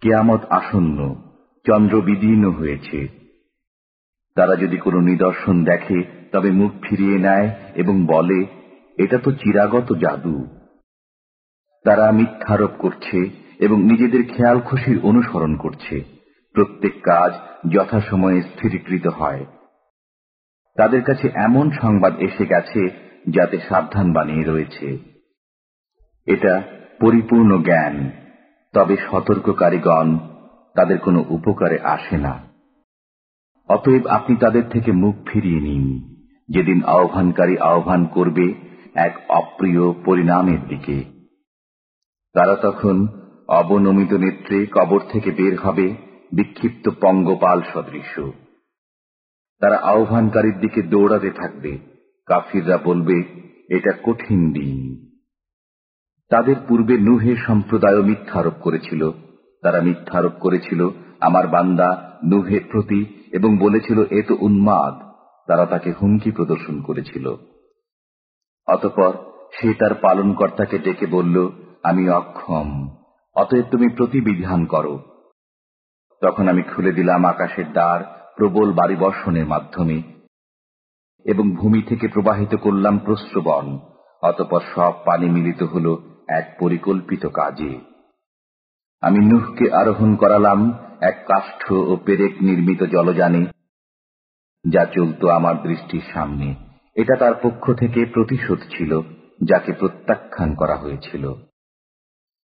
কেয়ামত আসন্ন, চন্দ্র বিদীর্ণ হয়েছে। তারা যদি কোনো নিদর্শন দেখে, তবে মুখ ফিরিয়ে নেয় এবং বলে, এটা তো চিরাগত জাদু। তারা মিথ্যারোপ করছে এবং নিজেদের খেয়াল খুশির অনুসরণ করছে। প্রত্যেক কাজ যথাসময়ে স্থিরীকৃত হয়। তাদের কাছে এমন সংবাদ এসে গেছে, যাতে সাবধান বানিয়ে রয়েছে। এটা পরিপূর্ণ জ্ঞান। তবে সতর্ককারীগণ তাদের কোনো উপকারে আসে না। অতএব আপনি তাদের থেকে মুখ ফিরিয়ে নিন। যেদিন আহ্বানকারী আহ্বান করবে এক অপ্রিয় পরিণামের দিকে। তারা তখন অবনমিত নেত্রে কবর থেকে বের হবে, বিক্ষিপ্ত পঙ্গপাল সদৃশ। তারা আহ্বানকারীর দিকে দৌড়াতে থাকবে। কাফিররা বলবে, এটা কঠিন দিন। তাদের পূর্বে নুহের সম্প্রদায় মিথ্যারোপ করেছিল। তারা মিথ্যারোপ করেছিল, আমার বান্দা নুহের প্রতি এবং বলেছিল, এ তো উন্মাদ। তারা তাকে হুমকি প্রদর্শন করেছিল। অতপর সে তার পালনকর্তাকে ডেকে বলল, আমি অক্ষম, অতএব তুমি প্রতিবিধান করো। তখন আমি খুলে দিলাম আকাশের দ্বার প্রবল বাড়ি বর্ষণের মাধ্যমে এবং ভূমি থেকে প্রবাহিত করলাম প্রশ্রবণ অতপর সব পানি মিলিত হল এক পরিকল্পিত কাজে। আমি নুহকে আরোহণ করালাম এক কাষ্ঠ ও পেরেক নির্মিত জলযানে, যা চলত আমার দৃষ্টির সামনে। এটা তার পক্ষ থেকে প্রতিশোধ ছিল, যাকে প্রত্যাখ্যান করা হয়েছিল।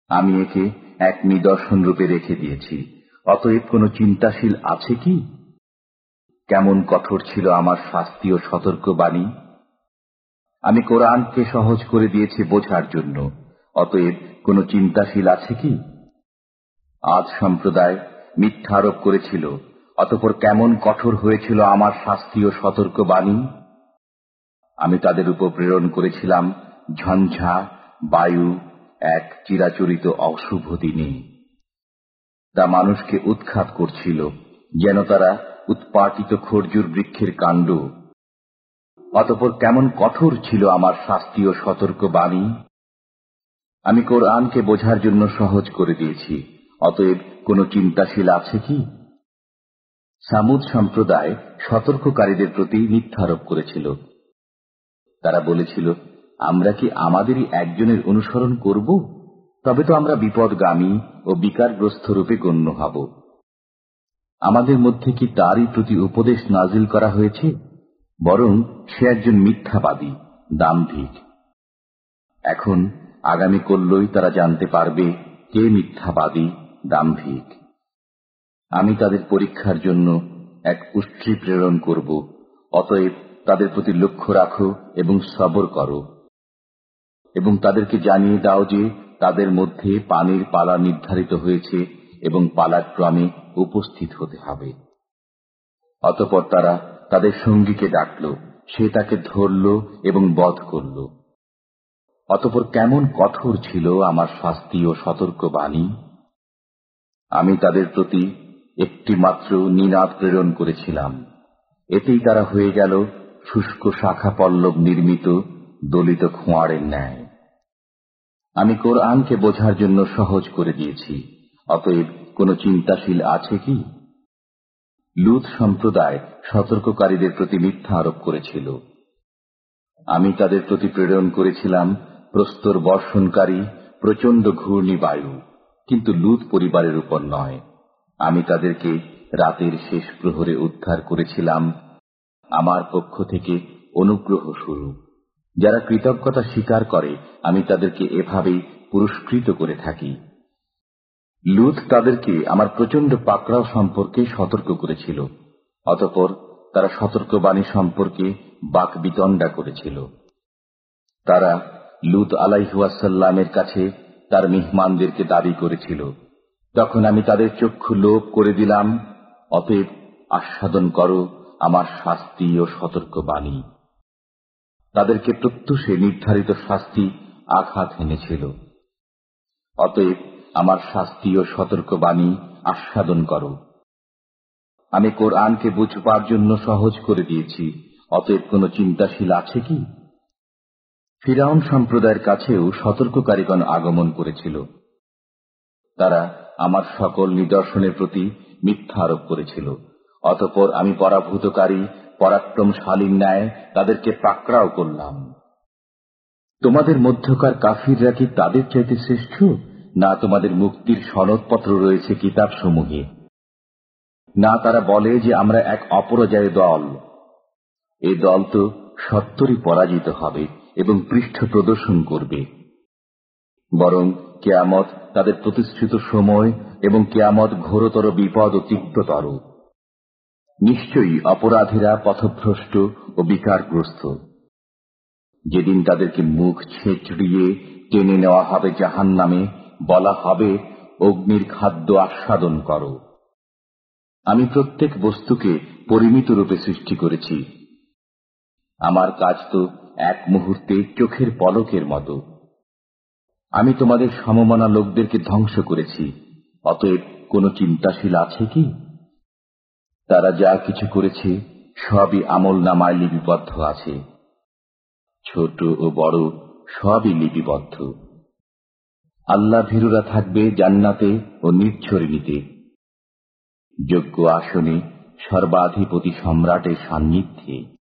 আমি একে এক নিদর্শন রূপে রেখে দিয়েছি। অতএব কোনো চিন্তাশীল আছে কি? কেমন কঠোর ছিল আমার শাস্তি ও সতর্ক বাণী আমি কোরআনকে সহজ করে দিয়েছি বোঝার জন্য। অতএব কোনো চিন্তাশীল আছে কি? আজ সম্প্রদায় মিথ্যারোপ করেছিল, অতপর কেমন কঠোর হয়েছিল আমার শাস্তি ও সতর্ক বাণী আমি তাদের উপর প্রেরণ করেছিলাম ঝঞ্ঝা, বায়ু, এক চিরাচরিত অশুভ দিনে। তা মানুষকে উৎখাত করছিল, যেন তারা উৎপাটিত খর্জুর বৃক্ষের কাণ্ড। অতপর কেমন কঠোর ছিল আমার শাস্তি ও সতর্ক বাণী আমি কোরআনকে বোঝার জন্য সহজ করে দিয়েছি। অতএব কোন চিন্তাশীল আছে কি? সামুদ সম্প্রদায় সতর্ককারীদের প্রতি মিথ্যারোপ করেছিল। তারা বলেছিল, আমরা কি আমাদেরই একজনের অনুসরণ করব? তবে তো আমরা বিপদগামী ও বিকারগ্রস্ত রূপে গণ্য হব। আমাদের মধ্যে কি তারই প্রতি উপদেশ নাজিল করা হয়েছে? বরং সে একজন মিথ্যাবাদী, দাম্ভিক। এখন আগামী করলই তারা জানতে পারবে কে মিথ্যাবাদী, দাম্ভিক। আমি তাদের পরীক্ষার জন্য এক উষ্ট্রি প্রেরণ করব, অতএব তাদের প্রতি লক্ষ্য রাখো এবং সবর করো। এবং তাদেরকে জানিয়ে দাও যে তাদের মধ্যে পানির পালা নির্ধারিত হয়েছে এবং পালাক্রমে উপস্থিত হতে হবে। অতপর তারা তাদের সঙ্গীকে ডাকল, সে তাকে ধরল এবং বধ করল। অতপর কেমন কঠোর ছিল আমার শাস্তি ও সতর্ক বাণী? আমি তাদের প্রতি একটি মাত্র নিনাদ প্রেরণ করেছিলাম। এতেই তারা হয়ে গেল শুষ্ক শাখা পল্লব নির্মিত দলিত খোঁয়ারের ন্যায়। আমি কোরআনকে বোঝার জন্য সহজ করে দিয়েছি। অতএব কোন চিন্তাশীল আছে কি? লুত সম্প্রদায় সতর্ককারীদের প্রতি মিথ্যা আরোপ করেছিল। আমি তাদের প্রতি প্রেরণ করেছিলাম প্রস্তর বর্ষণকারী, প্রচণ্ড ঘূর্ণি বায়ু। কিন্তু লুত পরিবারের উপর নয়। আমি তাদেরকে রাতের শেষ প্রহরে উদ্ধার করেছিলাম। আমার পক্ষ থেকে অনুগ্রহ শুরু। যারা কৃতজ্ঞতা স্বীকার করে, আমি তাদেরকে এভাবেই পুরস্কৃত করে থাকি। লুত তাদেরকে আমার প্রচণ্ড পাকড়াও সম্পর্কে সতর্ক করেছিল। অতপর তারা সতর্কবাণী সম্পর্কে বাক বিতণ্ডা করেছিল। তারা লুত আলাইহুয়াসাল্লামের কাছে তার মেহমানদেরকে দাবি করেছিল। তখন আমি তাদের চক্ষু লোভ করে দিলাম, অতএব আস্বাদন করো আমার শাস্তি ও সতর্ক বাণী তাদেরকে প্রত্যুষে নির্ধারিত শাস্তি আঘাত এনেছিল। অতএব আমার শাস্তি ও সতর্ক বাণী আস্বাদন করো। আমি কোরআনকে বুঝবার জন্য সহজ করে দিয়েছি। অতএব কোন চিন্তাশীল আছে কি? ফিরাউন সম্প্রদায়ের কাছেও সতর্ককারীগণ আগমন করেছিল। তারা আমার সকল নিদর্শনের প্রতি মিথ্যা আরোপ করেছিল। অতপর আমি পরাভূতকারী, পরাক্রমশালীর ন্যায় তাদেরকে পাকড়াও করলাম। তোমাদের মধ্যকার কাফিররা কি তাদের চাইতে শ্রেষ্ঠ? না তোমাদের মুক্তির সনদপত্র রয়েছে কিতাব সমূহে না তারা বলে যে আমরা এক অপরাজয় দল। এ দল তো সত্তরই পরাজিত হবে। এবং পৃষ্ঠ প্রদর্শন করবে। বরং কেয়ামত তাদের প্রতিষ্ঠিত সময় এবং কেয়ামত ঘোরতর বিপদ ও তীব্রতর নিশ্চয়ই অপরাধীরা পথভ্রষ্ট ও বিকারগ্রস্ত। যেদিন তাদেরকে মুখ ছেঁচড়িয়ে টেনে নেওয়া হবে জাহান নামে বলা হবে, অগ্নির খাদ্য আস্বাদন করো। আমি প্রত্যেক বস্তুকে পরিমিত রূপে সৃষ্টি করেছি। আমার কাজ তো এক মুহূর্তে চোখের পলকের মতো। আমি তোমাদের সমমনা লোকদেরকে ধ্বংস করেছি, অতএব কোনো চিন্তাশীল আছে কি? তারা যা কিছু করেছে, সবই আমল নামায় লিপিবদ্ধ আছে। ছোট ও বড় সবই লিপিবদ্ধ। আল্লাহ ভীরুরা থাকবে জান্নাতে ও নিচ্ছরিণীতে যোগ্য আসনে সর্বাধিপতি সম্রাটের সান্নিধ্যে।